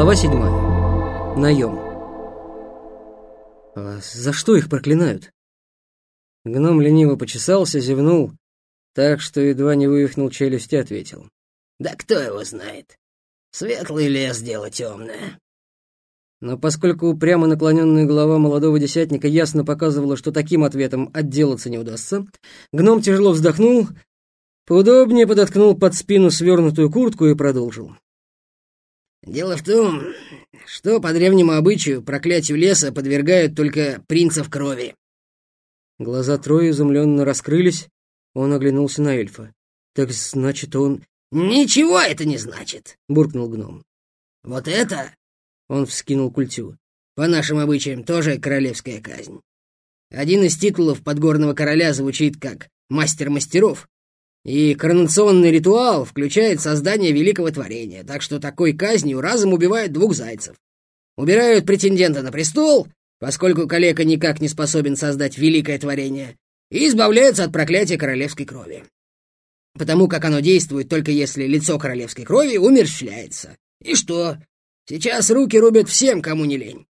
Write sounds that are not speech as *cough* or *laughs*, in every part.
Глава седьмая. Наем. А за что их проклинают? Гном лениво почесался, зевнул, так что едва не вывихнул челюсть и ответил. «Да кто его знает? Светлый лес — дело темное». Но поскольку упрямо наклоненная голова молодого десятника ясно показывала, что таким ответом отделаться не удастся, гном тяжело вздохнул, поудобнее подоткнул под спину свернутую куртку и продолжил. «Дело в том, что по древнему обычаю проклятию леса подвергают только принцев крови». Глаза Троя изумленно раскрылись, он оглянулся на эльфа. «Так значит, он...» «Ничего это не значит», — буркнул гном. «Вот это...» — он вскинул культю. «По нашим обычаям тоже королевская казнь. Один из титулов подгорного короля звучит как «мастер мастеров», и коронационный ритуал включает создание великого творения, так что такой казнью разом убивают двух зайцев. Убирают претендента на престол, поскольку калека никак не способен создать великое творение, и избавляются от проклятия королевской крови. Потому как оно действует только если лицо королевской крови умерщвляется. И что? Сейчас руки рубят всем, кому не лень.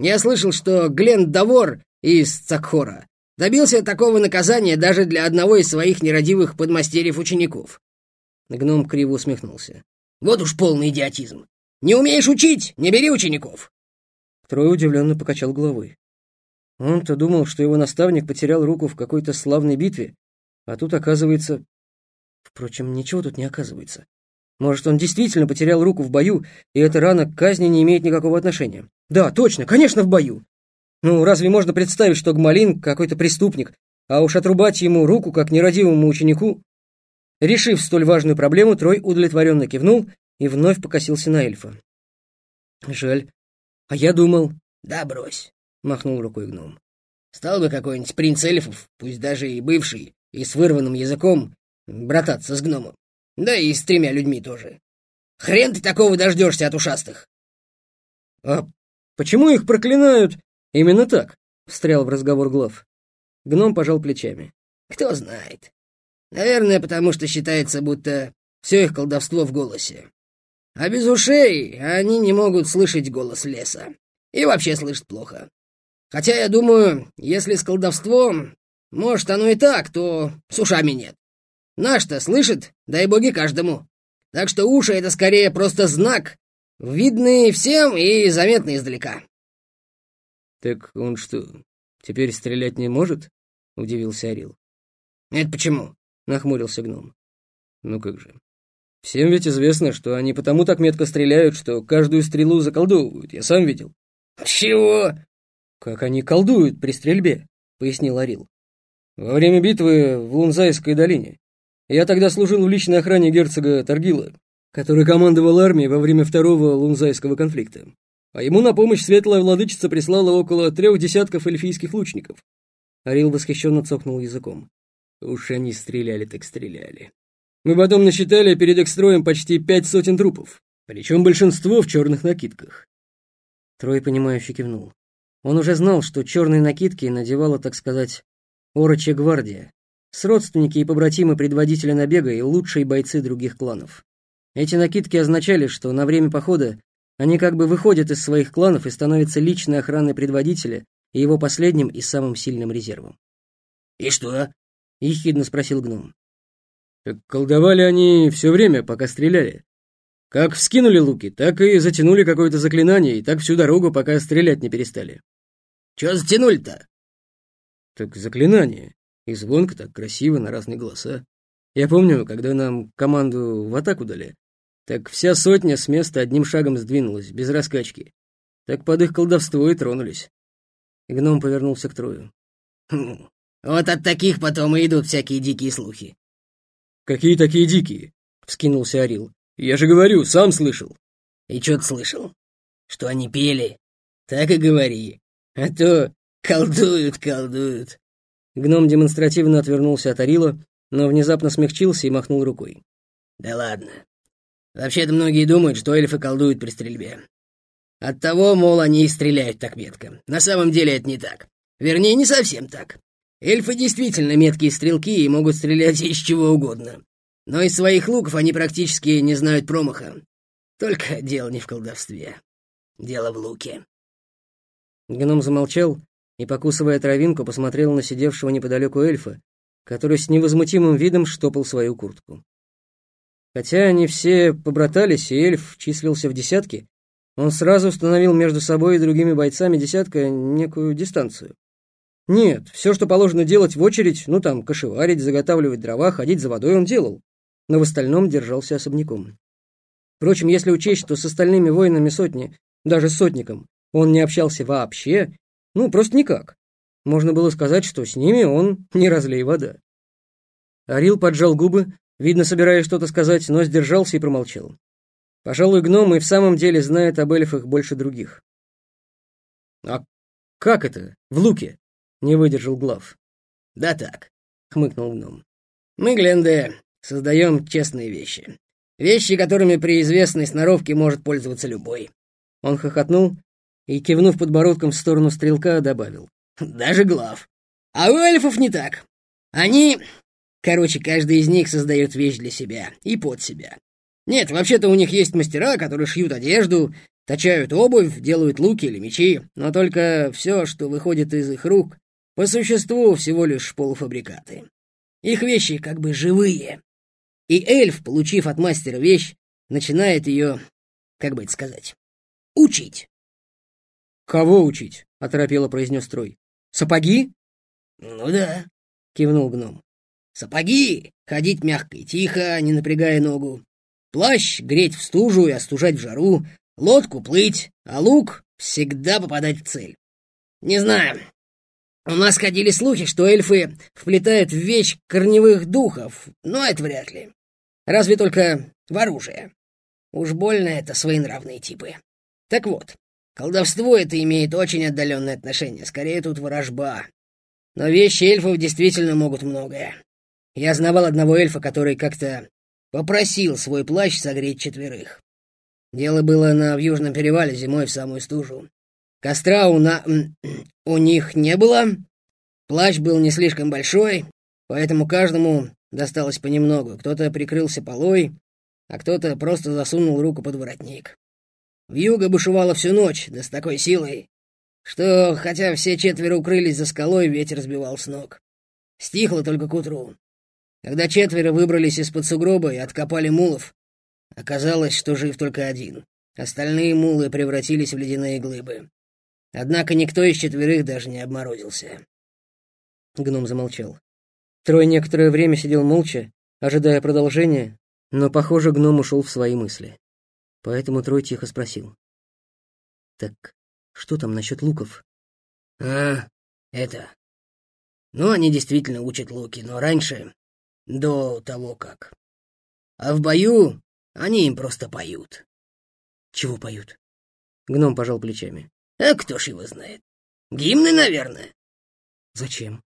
Я слышал, что Глен Давор из Цакхора добился такого наказания даже для одного из своих нерадивых подмастерьев-учеников. Гном криво усмехнулся. Вот уж полный идиотизм. Не умеешь учить, не бери учеников. Трой удивленно покачал головой. Он-то думал, что его наставник потерял руку в какой-то славной битве, а тут оказывается... Впрочем, ничего тут не оказывается. Может, он действительно потерял руку в бою, и эта рана к казни не имеет никакого отношения. Да, точно, конечно, в бою. Ну, разве можно представить, что Гмалин какой-то преступник, а уж отрубать ему руку, как нерадивому ученику? Решив столь важную проблему, Трой удовлетворенно кивнул и вновь покосился на эльфа. Жаль. А я думал... Да брось. — махнул рукой гном. «Стал бы какой-нибудь принц эльфов, пусть даже и бывший, и с вырванным языком, брататься с гномом. Да и с тремя людьми тоже. Хрен ты такого дождешься от ушастых!» «А почему их проклинают именно так?» — встрял в разговор глав. Гном пожал плечами. «Кто знает. Наверное, потому что считается, будто все их колдовство в голосе. А без ушей они не могут слышать голос леса. И вообще слышат плохо. Хотя я думаю, если с колдовством, может, оно и так, то с ушами нет. Наш-то слышит, дай боги каждому. Так что уши — это скорее просто знак, видный всем и заметный издалека. «Так он что, теперь стрелять не может?» — удивился Орил. «Это почему?» — нахмурился гном. «Ну как же. Всем ведь известно, что они потому так метко стреляют, что каждую стрелу заколдовывают, я сам видел». «Чего?» «Как они колдуют при стрельбе», — пояснил Орил. «Во время битвы в Лунзайской долине. Я тогда служил в личной охране герцога Таргила, который командовал армией во время второго Лунзайского конфликта. А ему на помощь светлая владычица прислала около трех десятков эльфийских лучников». Орил восхищенно цокнул языком. «Уж они стреляли так стреляли. Мы потом насчитали перед их строем почти пять сотен трупов, причем большинство в черных накидках». Трой, понимающе кивнул. Он уже знал, что черные накидки надевала, так сказать, Орочья гвардия, с родственники и побратимы предводителя набега и лучшие бойцы других кланов. Эти накидки означали, что на время похода они как бы выходят из своих кланов и становятся личной охраной предводителя и его последним и самым сильным резервом. «И что?» — ехидно спросил гном. «Так колдовали они все время, пока стреляли. Как вскинули луки, так и затянули какое-то заклинание, и так всю дорогу, пока стрелять не перестали. Чего затянули-то? Так заклинание. И звонко так красиво на разные голоса. Я помню, когда нам команду в атаку дали, так вся сотня с места одним шагом сдвинулась, без раскачки. Так под их колдовство и тронулись. Гном повернулся к Трою. Хм, вот от таких потом и идут всякие дикие слухи. «Какие такие дикие?» — вскинулся Орил. «Я же говорю, сам слышал». «И что ты слышал? Что они пели? Так и говори. А то колдуют, колдуют». Гном демонстративно отвернулся от Арила, но внезапно смягчился и махнул рукой. «Да ладно. Вообще-то многие думают, что эльфы колдуют при стрельбе. Оттого, мол, они и стреляют так метко. На самом деле это не так. Вернее, не совсем так. Эльфы действительно меткие стрелки и могут стрелять *laughs* из чего угодно. Но из своих луков они практически не знают промаха. Только дело не в колдовстве. Дело в луке. Гном замолчал и, покусывая травинку, посмотрел на сидевшего неподалеку эльфа, который с невозмутимым видом штопал свою куртку. Хотя они все побратались, и эльф числился в десятке, он сразу установил между собой и другими бойцами десятка некую дистанцию. Нет, все, что положено делать в очередь, ну там, кошеварить, заготавливать дрова, ходить за водой, он делал, но в остальном держался особняком. Впрочем, если учесть, что с остальными воинами сотни, даже сотником, он не общался вообще, ну, просто никак. Можно было сказать, что с ними он не разлей вода. Арил поджал губы, видно, собираясь что-то сказать, но сдержался и промолчал. Пожалуй, гном и в самом деле знает об эльфах больше других. «А как это? В луке?» — не выдержал Глав. «Да так», — хмыкнул гном. «Мы, Гленде, создаем честные вещи. Вещи, которыми при известной сноровке может пользоваться любой». Он хохотнул и, кивнув подбородком в сторону стрелка, добавил. «Даже Глав. А у эльфов не так. Они... Короче, каждый из них создает вещь для себя и под себя. Нет, вообще-то у них есть мастера, которые шьют одежду, точают обувь, делают луки или мечи, но только все, что выходит из их рук, по существу всего лишь полуфабрикаты. Их вещи как бы живые. И эльф, получив от мастера вещь, начинает ее, как бы это сказать, учить. «Кого учить?» — оторопело произнес Трой. «Сапоги?» «Ну да», — кивнул гном. «Сапоги — ходить мягко и тихо, не напрягая ногу. Плащ — греть в стужу и остужать в жару. Лодку — плыть, а лук — всегда попадать в цель. Не знаю, у нас ходили слухи, что эльфы вплетают в вещь корневых духов, но это вряд ли. Разве только в оружие. Уж больно это своенравные типы. Так вот, колдовство это имеет очень отдаленное отношение, скорее тут ворожба. Но вещи эльфов действительно могут многое. Я знавал одного эльфа, который как-то попросил свой плащ согреть четверых. Дело было на в Южном перевале зимой в самую стужу. Костра у, на... у них не было. Плащ был не слишком большой, поэтому каждому досталось понемногу. Кто-то прикрылся полой, а кто-то просто засунул руку под воротник. Вьюга бушевала всю ночь, да с такой силой, что, хотя все четверо укрылись за скалой, ветер сбивал с ног. Стихло только к утру. Когда четверо выбрались из-под сугроба и откопали мулов, оказалось, что жив только один. Остальные мулы превратились в ледяные глыбы. Однако никто из четверых даже не обморозился. Гном замолчал. Трой некоторое время сидел молча, ожидая продолжения, но, похоже, гном ушел в свои мысли. Поэтому Трой тихо спросил. «Так что там насчет луков?» «А, это... Ну, они действительно учат луки, но раньше, до того как. А в бою они им просто поют». «Чего поют?» Гном пожал плечами. А кто ж его знает? Гимны, наверное. Зачем?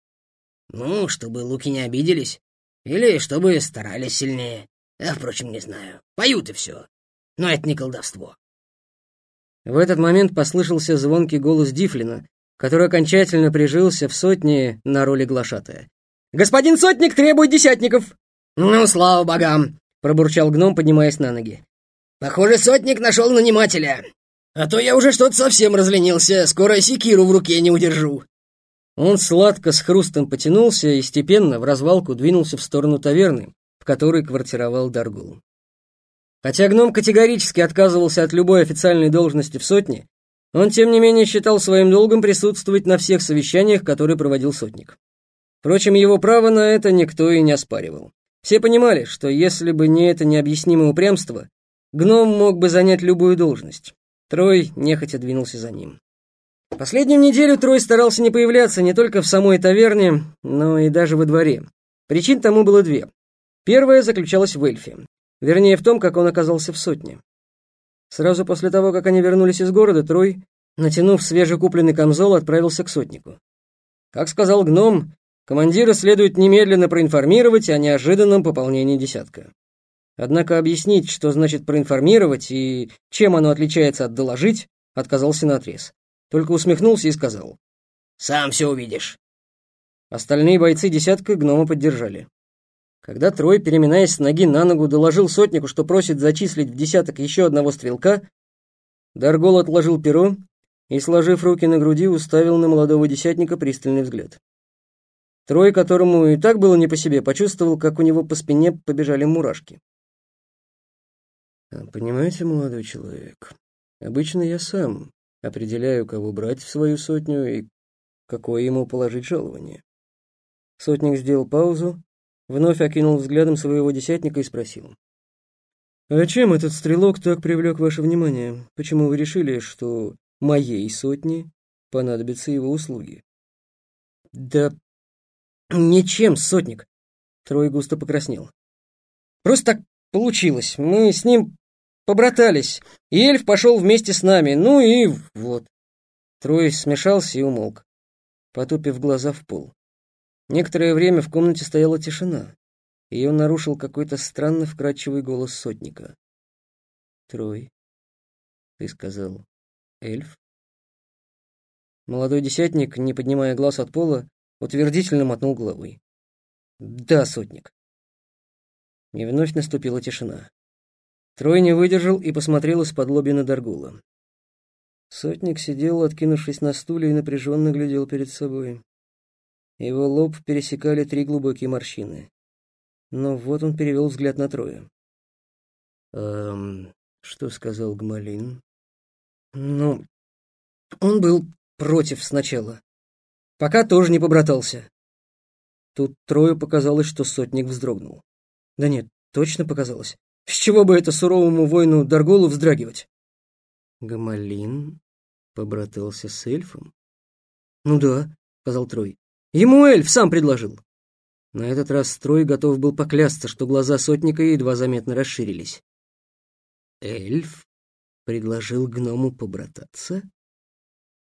Ну, чтобы луки не обиделись. Или чтобы старались сильнее. А, впрочем, не знаю. Поют и все. Но это не колдовство. В этот момент послышался звонкий голос Дифлина, который окончательно прижился в сотни на роли глашатая. «Господин сотник требует десятников!» «Ну, слава богам!» — пробурчал гном, поднимаясь на ноги. «Похоже, сотник нашел нанимателя. А то я уже что-то совсем разленился, скоро секиру в руке не удержу». Он сладко с хрустом потянулся и степенно в развалку двинулся в сторону таверны, в которой квартировал Даргул. Хотя гном категорически отказывался от любой официальной должности в сотне, он, тем не менее, считал своим долгом присутствовать на всех совещаниях, которые проводил сотник. Впрочем, его право на это никто и не оспаривал. Все понимали, что если бы не это необъяснимое упрямство, гном мог бы занять любую должность. Трой нехотя двинулся за ним. Последнюю неделю Трой старался не появляться не только в самой таверне, но и даже во дворе. Причин тому было две. Первая заключалась в эльфе, вернее в том, как он оказался в сотне. Сразу после того, как они вернулись из города, Трой, натянув свежекупленный камзол, отправился к сотнику. Как сказал гном, командира следует немедленно проинформировать о неожиданном пополнении десятка. Однако объяснить, что значит проинформировать и чем оно отличается от доложить, отказался наотрез. Только усмехнулся и сказал. «Сам все увидишь». Остальные бойцы десятка гнома поддержали. Когда Трой, переминаясь с ноги на ногу, доложил сотнику, что просит зачислить в десяток еще одного стрелка, Даргол отложил перо и, сложив руки на груди, уставил на молодого десятника пристальный взгляд. Трой, которому и так было не по себе, почувствовал, как у него по спине побежали мурашки. «А, «Понимаете, молодой человек, обычно я сам определяю, кого брать в свою сотню и какое ему положить жалование». Сотник сделал паузу, вновь окинул взглядом своего десятника и спросил. «А чем этот стрелок так привлек ваше внимание? Почему вы решили, что моей сотне понадобятся его услуги?» «Да «Ничем, сотник!» Трой густо покраснел. «Просто так получилось. Мы с ним побратались, и эльф пошел вместе с нами. Ну и вот». Трой смешался и умолк, потупив глаза в пол. Некоторое время в комнате стояла тишина. Ее нарушил какой-то странно вкрадчивый голос сотника. «Трой, ты сказал, эльф?» Молодой десятник, не поднимая глаз от пола, утвердительно мотнул головой. «Да, сотник». И вновь наступила тишина. Трой не выдержал и посмотрел из-под лоби на Даргула. Сотник сидел, откинувшись на стуле, и напряженно глядел перед собой. Его лоб пересекали три глубокие морщины. Но вот он перевел взгляд на Троя. «Эм, что сказал Гмалин?» «Ну, он был против сначала. Пока тоже не побратался. Тут Трою показалось, что сотник вздрогнул. Да нет, точно показалось. С чего бы это суровому воину Дарголу вздрагивать? Гамалин побратался с эльфом? Ну да, сказал Трой. Ему эльф сам предложил. На этот раз Трой готов был поклясться, что глаза сотника едва заметно расширились. Эльф предложил гному побрататься?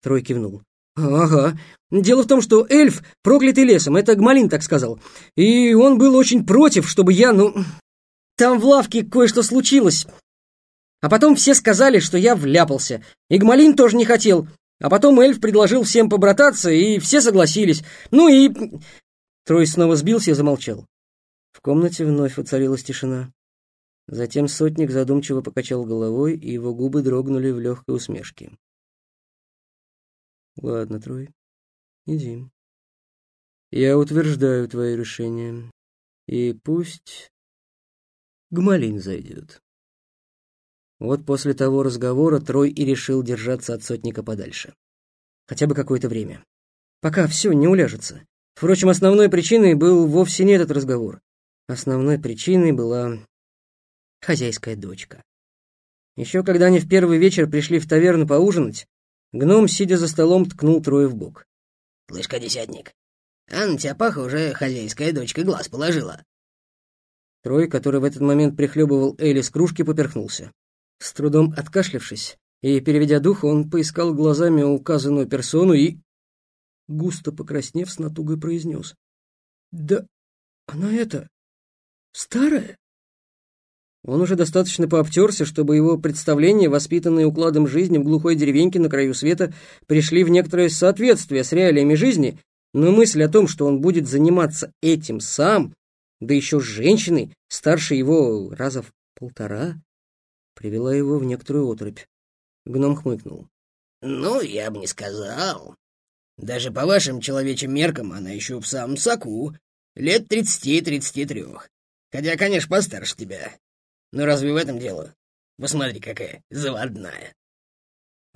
Трой кивнул. «Ага. Дело в том, что эльф, проклятый лесом, это Гмалин так сказал. И он был очень против, чтобы я, ну... Там в лавке кое-что случилось. А потом все сказали, что я вляпался. И Гмалин тоже не хотел. А потом эльф предложил всем побрататься, и все согласились. Ну и...» Трой снова сбился и замолчал. В комнате вновь воцарилась тишина. Затем сотник задумчиво покачал головой, и его губы дрогнули в легкой усмешке. Ладно, Трой, иди. Я утверждаю твое решение. И пусть Гмалин зайдет. Вот после того разговора Трой и решил держаться от сотника подальше. Хотя бы какое-то время. Пока все не уляжется. Впрочем, основной причиной был вовсе не этот разговор. Основной причиной была хозяйская дочка. Еще когда они в первый вечер пришли в таверну поужинать, Гном, сидя за столом, ткнул Трое в бок. «Слышь-ка, десятник, а на тебя, похоже, хозяйская дочка глаз положила». Трой, который в этот момент прихлебывал Эли с кружки, поперхнулся. С трудом откашлявшись и, переведя дух, он поискал глазами указанную персону и, густо покраснев, с натугой произнес. «Да она это... старая?» Он уже достаточно пообтерся, чтобы его представления, воспитанные укладом жизни в глухой деревеньке на краю света, пришли в некоторое соответствие с реалиями жизни, но мысль о том, что он будет заниматься этим сам, да еще с женщиной, старше его раза в полтора, привела его в некоторую отрыбь. Гном хмыкнул. «Ну, я бы не сказал. Даже по вашим человечьим меркам она еще в самом соку, лет тридцати-тридцати трех. Хотя, конечно, постарше тебя. Но разве в этом дело? Посмотри, какая заводная.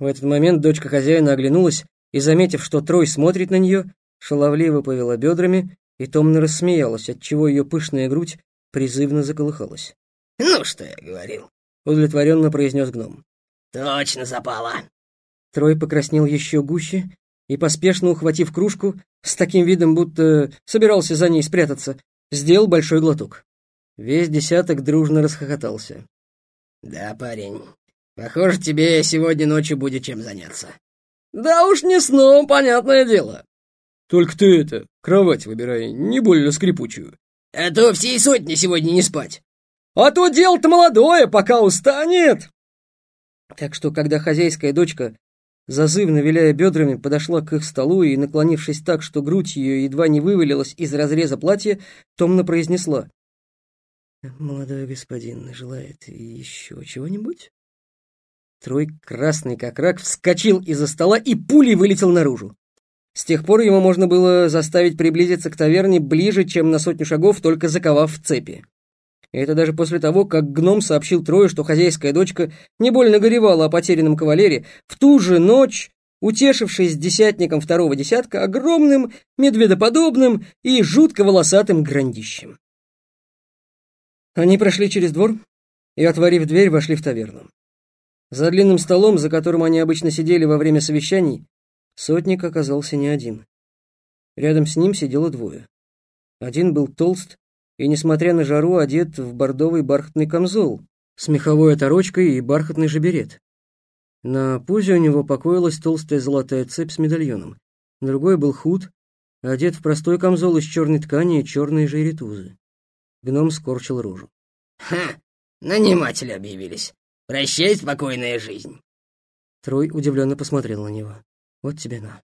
В этот момент дочка хозяина оглянулась и, заметив, что Трой смотрит на нее, шаловливо повела бедрами и томно рассмеялась, отчего ее пышная грудь призывно заколыхалась. «Ну, что я говорил?» — удовлетворенно произнес гном. «Точно запала!» Трой покраснел еще гуще и, поспешно ухватив кружку, с таким видом, будто собирался за ней спрятаться, сделал большой глоток. Весь десяток дружно расхохотался. «Да, парень, похоже, тебе сегодня ночью будет чем заняться». «Да уж не сном, понятное дело». «Только ты это, кровать выбирай, не больно скрипучую». «А то всей сотни сегодня не спать». «А то дело-то молодое, пока устанет». Так что, когда хозяйская дочка, зазывно виляя бедрами, подошла к их столу и, наклонившись так, что грудь ее едва не вывалилась из разреза платья, томно произнесла. «Молодой господин желает еще чего-нибудь?» Трой, красный как рак, вскочил из-за стола и пулей вылетел наружу. С тех пор его можно было заставить приблизиться к таверне ближе, чем на сотню шагов, только заковав в цепи. И это даже после того, как гном сообщил Трою, что хозяйская дочка не больно горевала о потерянном кавалере, в ту же ночь, утешившись десятником второго десятка, огромным, медведоподобным и жутко волосатым грандищем. Они прошли через двор и, отворив дверь, вошли в таверну. За длинным столом, за которым они обычно сидели во время совещаний, сотник оказался не один. Рядом с ним сидело двое. Один был толст и, несмотря на жару, одет в бордовый бархатный камзол с меховой оторочкой и бархатный же берет. На пузе у него покоилась толстая золотая цепь с медальоном. Другой был худ, одет в простой камзол из черной ткани и черные же ритузы. Гном скорчил рожу. «Ха! Наниматели объявились. Прощай, спокойная жизнь!» Трой удивленно посмотрел на него. «Вот тебе на!»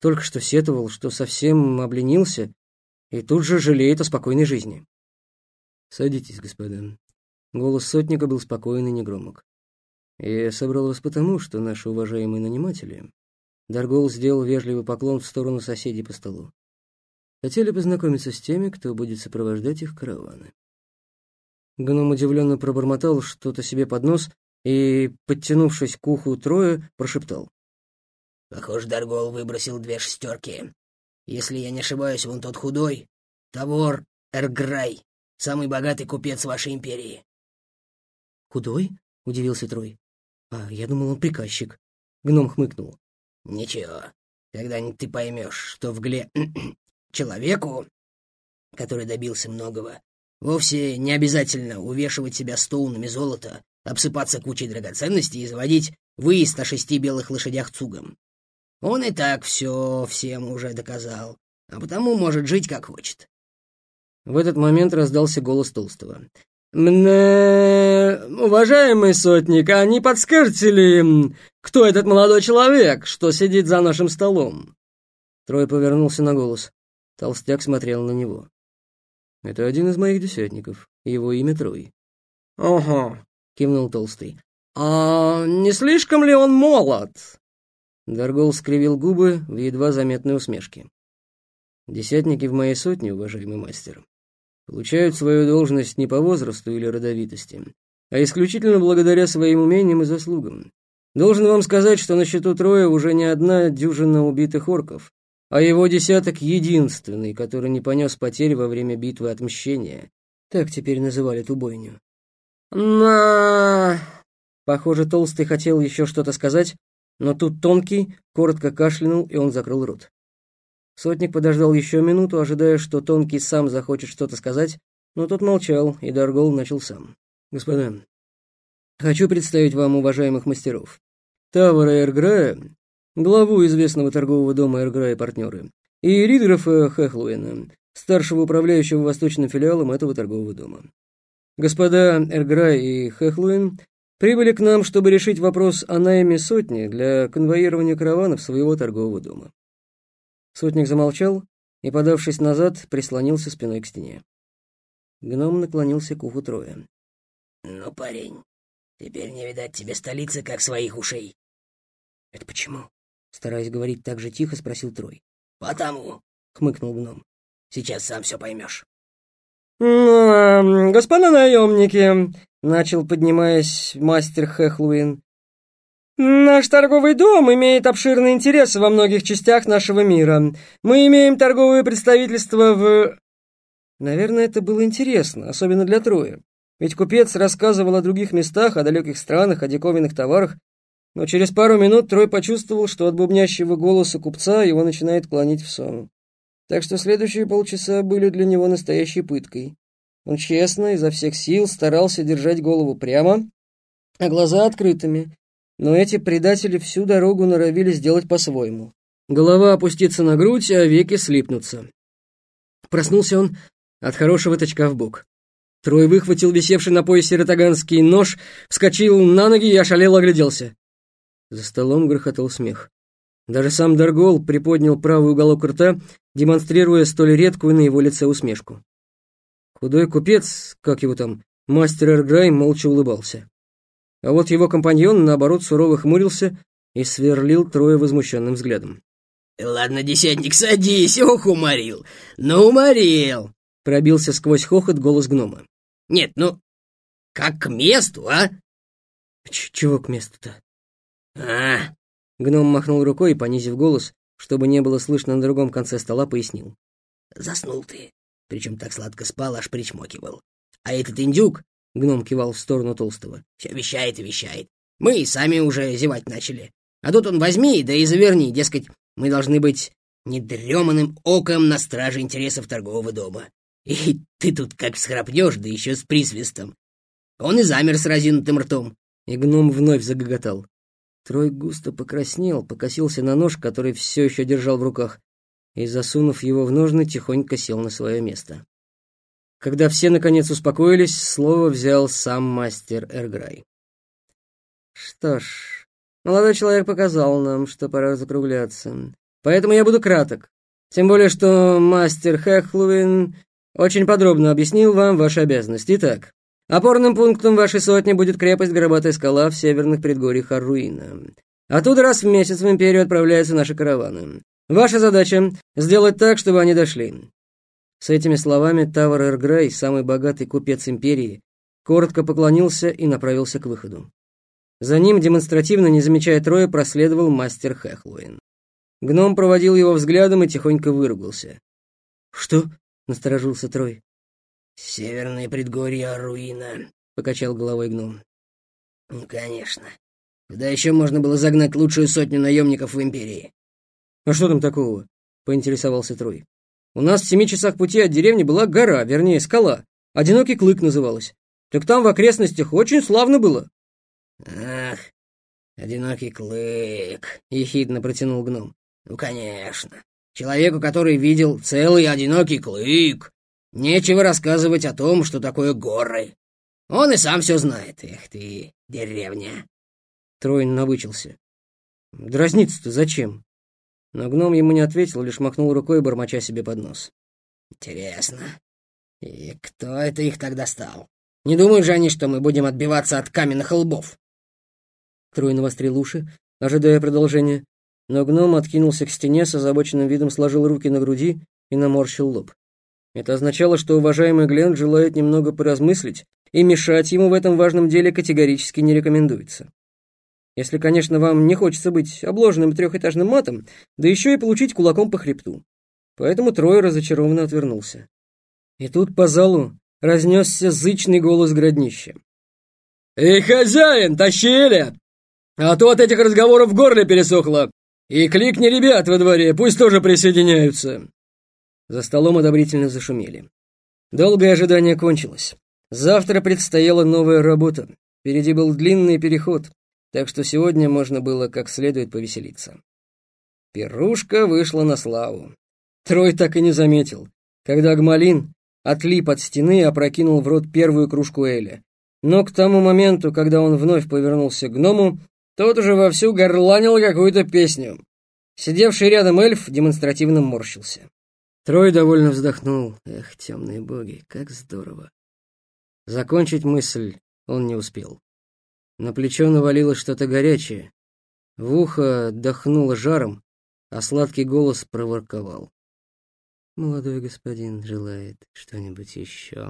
Только что сетовал, что совсем обленился, и тут же жалеет о спокойной жизни. «Садитесь, господа». Голос сотника был спокойный и негромок. «Я собрал вас потому, что наши уважаемые наниматели...» Даргол сделал вежливый поклон в сторону соседей по столу. Хотели познакомиться с теми, кто будет сопровождать их караваны. Гном удивленно пробормотал что-то себе под нос и, подтянувшись к уху Троя, прошептал. «Похоже, Даргол выбросил две шестерки. Если я не ошибаюсь, вон тот худой. Тавор Эрграй, самый богатый купец вашей империи». «Худой?» — удивился Трой. «А, я думал, он приказчик». Гном хмыкнул. «Ничего, когда-нибудь ты поймешь, что в гле... *clears throat* Человеку, который добился многого, вовсе не обязательно увешивать себя стоунами золота, обсыпаться кучей драгоценностей и заводить выезд на шести белых лошадях цугом. Он и так все всем уже доказал, а потому может жить как хочет. В этот момент раздался голос Толстого. «Мне... уважаемый сотник, а не подскажете ли, кто этот молодой человек, что сидит за нашим столом?» Трой повернулся на голос. Толстяк смотрел на него. «Это один из моих десятников. Его имя Трой». «Ого», — кивнул Толстый. «А не слишком ли он молод?» Даргол скривил губы в едва заметной усмешке. «Десятники в моей сотне, уважаемый мастер, получают свою должность не по возрасту или родовитости, а исключительно благодаря своим умениям и заслугам. Должен вам сказать, что на счету Троя уже не одна дюжина убитых орков, а его десяток единственный, который не понес потерь во время битвы отмщения. Так теперь называли ту бойню. «На...» Похоже, Толстый хотел еще что-то сказать, но тут Тонкий коротко кашлянул, и он закрыл рот. Сотник подождал еще минуту, ожидая, что Тонкий сам захочет что-то сказать, но тот молчал, и Даргол начал сам. «Господа, хочу представить вам уважаемых мастеров. Тавара Эрграя главу известного торгового дома Эргра и партнеры, и Ридграфа Хехлуэна, старшего управляющего восточным филиалом этого торгового дома. Господа Эрграй и Хехлуэн прибыли к нам, чтобы решить вопрос о найме сотни для конвоирования караванов своего торгового дома. Сотник замолчал и, подавшись назад, прислонился спиной к стене. Гном наклонился к уху Троя. «Ну, парень, теперь не видать тебе столицы, как своих ушей». «Это почему?» Стараясь говорить так же тихо, спросил Трой. «Потому», — хмыкнул гном. «Сейчас сам все поймешь». «Господа наемники», — начал, поднимаясь мастер Хехлуин, «Наш торговый дом имеет обширный интерес во многих частях нашего мира. Мы имеем торговое представительство в...» Наверное, это было интересно, особенно для Троя. Ведь купец рассказывал о других местах, о далеких странах, о диковинных товарах, но через пару минут Трой почувствовал, что от бубнящего голоса купца его начинает клонить в сон. Так что следующие полчаса были для него настоящей пыткой. Он честно, изо всех сил старался держать голову прямо, а глаза открытыми, но эти предатели всю дорогу норовили сделать по-своему. Голова опустится на грудь, а веки слипнутся. Проснулся он от хорошего тычка в бок. Трой выхватил висевший на поясе ротаганский нож, вскочил на ноги и ошалел огляделся. За столом грохотал смех. Даже сам Даргол приподнял правый уголок рта, демонстрируя столь редкую на его лице усмешку. Худой купец, как его там, мастер Эрграй, молча улыбался. А вот его компаньон, наоборот, сурово хмурился и сверлил Троя возмущенным взглядом. «Ладно, десятник, садись, ох, уморил! Ну, уморил!» Пробился сквозь хохот голос гнома. «Нет, ну, как к месту, а?» Ч «Чего к месту-то?» «А, Гном махнул рукой и, понизив голос, чтобы не было слышно на другом конце стола, пояснил. «Заснул ты, причем так сладко спал, аж причмокивал. А этот индюк, — гном кивал в сторону толстого, — все вещает и вещает. Мы и сами уже зевать начали. А тут он возьми, да и заверни, дескать, мы должны быть недреманным оком на страже интересов торгового дома. И ты тут как всхрапнешь, да еще с присвистом. Он и замер с разинутым ртом. И гном вновь загоготал. Трой густо покраснел, покосился на нож, который все еще держал в руках, и, засунув его в ножны, тихонько сел на свое место. Когда все, наконец, успокоились, слово взял сам мастер Эрграй. «Что ж, молодой человек показал нам, что пора закругляться, поэтому я буду краток. Тем более, что мастер Хехлуин очень подробно объяснил вам ваши обязанности. Итак, Опорным пунктом вашей сотни будет крепость Горбатая скала в северных предгорьях Аруина. Оттуда раз в месяц в Империю отправляются наши караваны. Ваша задача — сделать так, чтобы они дошли». С этими словами Тавр Эргрей, самый богатый купец Империи, коротко поклонился и направился к выходу. За ним, демонстративно, не замечая Троя, проследовал мастер Хехлуин. Гном проводил его взглядом и тихонько выругался. «Что?» — насторожился Трой. «Северное предгорье руина», — покачал головой гном. «Ну, конечно. Куда еще можно было загнать лучшую сотню наемников в Империи?» «А что там такого?» — поинтересовался Трой. «У нас в семи часах пути от деревни была гора, вернее, скала. Одинокий клык называлась. Так там в окрестностях очень славно было». «Ах, одинокий клык», — ехидно протянул гном. «Ну, конечно. Человеку, который видел целый одинокий клык, Нечего рассказывать о том, что такое горы. Он и сам все знает. Эх ты, деревня. Троин набычился. Дразниться-то зачем? Но гном ему не ответил, лишь махнул рукой, бормоча себе под нос. Интересно. И кто это их тогда стал? Не думают же они, что мы будем отбиваться от каменных лбов? Трой навострил уши, ожидая продолжения, но гном откинулся к стене, с озабоченным видом сложил руки на груди и наморщил лоб. Это означало, что уважаемый Глен желает немного поразмыслить, и мешать ему в этом важном деле категорически не рекомендуется. Если, конечно, вам не хочется быть обложенным трехэтажным матом, да еще и получить кулаком по хребту. Поэтому Трой разочарованно отвернулся. И тут по залу разнесся зычный голос граднища. «Эй, хозяин, тащили! А то от этих разговоров горле пересохло! И кликни ребят во дворе, пусть тоже присоединяются!» За столом одобрительно зашумели. Долгое ожидание кончилось. Завтра предстояла новая работа. Впереди был длинный переход, так что сегодня можно было как следует повеселиться. Пирушка вышла на славу. Трой так и не заметил, когда Гмалин отлип от стены и опрокинул в рот первую кружку Эля. Но к тому моменту, когда он вновь повернулся к гному, тот уже вовсю горланил какую-то песню. Сидевший рядом эльф демонстративно морщился. Трой довольно вздохнул. Эх, темные боги, как здорово. Закончить мысль он не успел. На плечо навалилось что-то горячее. В ухо дохнуло жаром, а сладкий голос проворковал. «Молодой господин желает что-нибудь еще?»